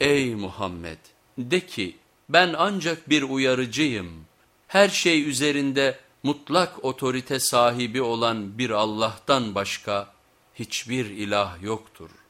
Ey Muhammed de ki ben ancak bir uyarıcıyım. Her şey üzerinde mutlak otorite sahibi olan bir Allah'tan başka hiçbir ilah yoktur.''